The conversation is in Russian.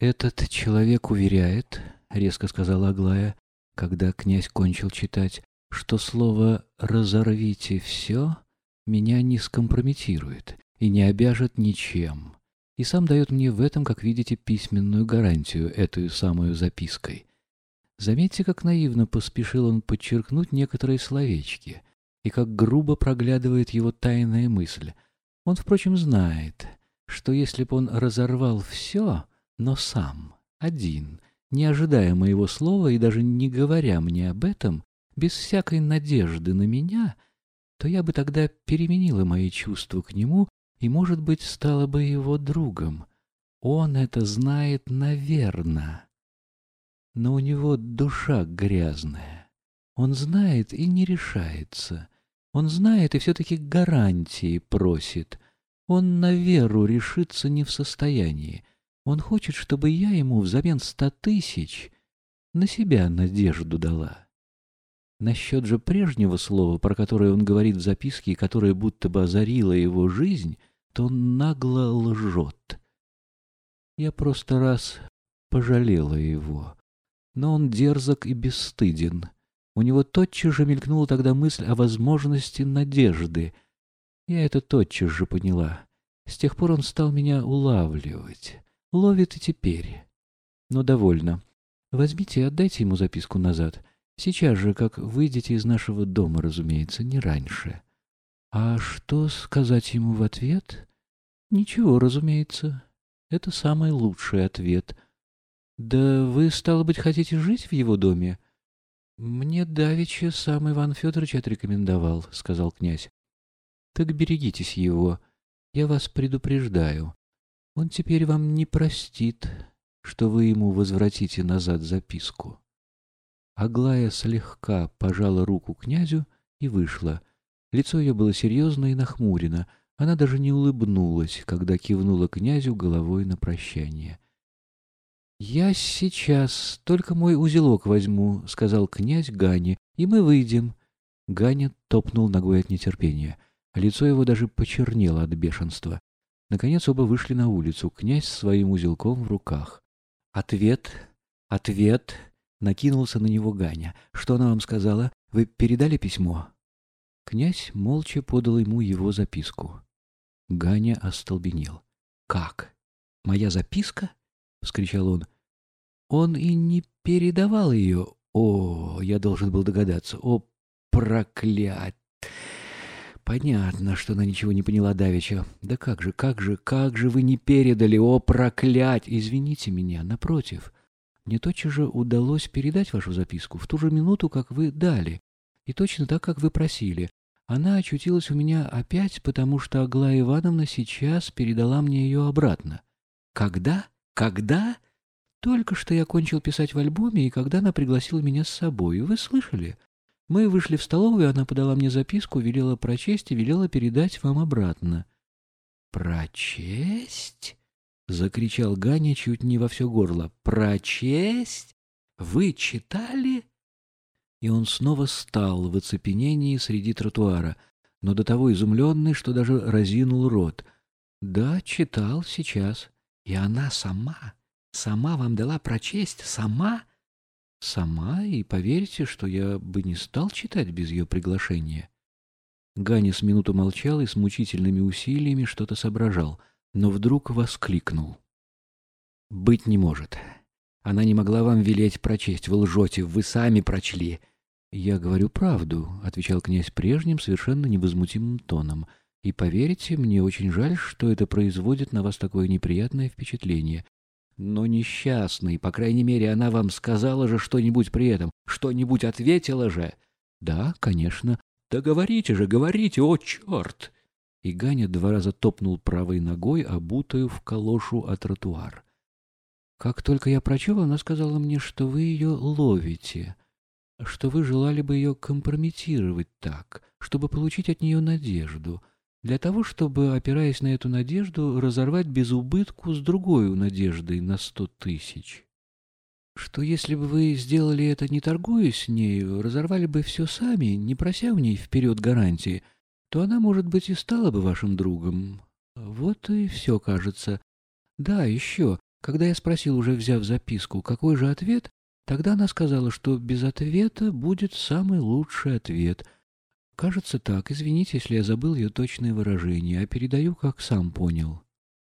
«Этот человек уверяет, — резко сказала Аглая, когда князь кончил читать, — что слово «разорвите все» меня не скомпрометирует и не обяжет ничем, и сам дает мне в этом, как видите, письменную гарантию, эту самую запиской. Заметьте, как наивно поспешил он подчеркнуть некоторые словечки, и как грубо проглядывает его тайная мысль. Он, впрочем, знает, что если бы он разорвал все, но сам, один, не ожидая моего слова и даже не говоря мне об этом, без всякой надежды на меня, то я бы тогда переменила мои чувства к нему и, может быть, стала бы его другом. Он это знает, наверное. Но у него душа грязная. Он знает и не решается. Он знает и все-таки гарантии просит. Он на веру решиться не в состоянии. Он хочет, чтобы я ему взамен ста тысяч на себя надежду дала. Насчет же прежнего слова, про которое он говорит в записке, и которое будто бы озарило его жизнь, то он нагло лжет. Я просто раз пожалела его, но он дерзок и бесстыден. У него тотчас же мелькнула тогда мысль о возможности надежды. Я это тотчас же поняла. С тех пор он стал меня улавливать. Ловит и теперь. Но довольно. Возьмите и отдайте ему записку назад. Сейчас же, как выйдете из нашего дома, разумеется, не раньше. А что сказать ему в ответ? Ничего, разумеется. Это самый лучший ответ. Да вы, стало быть, хотите жить в его доме? Мне давеча сам Иван Федорович отрекомендовал, — сказал князь. Так берегитесь его. Я вас предупреждаю. Он теперь вам не простит, что вы ему возвратите назад записку. Аглая слегка пожала руку князю и вышла. Лицо ее было серьезно и нахмурено. Она даже не улыбнулась, когда кивнула князю головой на прощание. «Я сейчас только мой узелок возьму», — сказал князь Гане, — «и мы выйдем». Ганя топнул ногой от нетерпения. Лицо его даже почернело от бешенства. Наконец оба вышли на улицу, князь с своим узелком в руках. «Ответ, ответ!» — накинулся на него Ганя. «Что она вам сказала? Вы передали письмо?» Князь молча подал ему его записку. Ганя остолбенел. «Как? Моя записка?» — вскричал он. «Он и не передавал ее. О, я должен был догадаться. О, проклять!» Понятно, что она ничего не поняла давеча. Да как же, как же, как же вы не передали, о, проклять! Извините меня, напротив. Мне тотчас же удалось передать вашу записку в ту же минуту, как вы дали. И точно так, как вы просили. Она очутилась у меня опять, потому что Аглая Ивановна сейчас передала мне ее обратно. Когда? Когда? Только что я кончил писать в альбоме, и когда она пригласила меня с собой. Вы слышали? Мы вышли в столовую, она подала мне записку, велела прочесть и велела передать вам обратно. «Прочесть?» — закричал Ганя чуть не во все горло. «Прочесть? Вы читали?» И он снова стал в оцепенении среди тротуара, но до того изумленный, что даже разинул рот. «Да, читал сейчас. И она сама, сама вам дала прочесть, сама?» Сама, и поверьте, что я бы не стал читать без ее приглашения. Ганя с минуту молчал и с мучительными усилиями что-то соображал, но вдруг воскликнул. «Быть не может. Она не могла вам велеть прочесть. Вы лжете, вы сами прочли». «Я говорю правду», — отвечал князь прежним, совершенно невозмутимым тоном. «И поверьте, мне очень жаль, что это производит на вас такое неприятное впечатление. Но несчастный, по крайней мере, она вам сказала же что-нибудь при этом, что-нибудь ответила же. Да, конечно. Да говорите же, говорите, о черт! И Ганя два раза топнул правой ногой, обутую в калошу о тротуар. Как только я прочел, она сказала мне, что вы ее ловите, что вы желали бы ее компрометировать так, чтобы получить от нее надежду — для того, чтобы, опираясь на эту надежду, разорвать без убытку с другой надеждой на сто тысяч. Что если бы вы сделали это, не торгуясь нею, разорвали бы все сами, не прося у ней вперед гарантии, то она, может быть, и стала бы вашим другом. Вот и все, кажется. Да, еще. Когда я спросил, уже взяв записку, какой же ответ, тогда она сказала, что без ответа будет самый лучший ответ. Кажется так, извините, если я забыл ее точное выражение, а передаю, как сам понял.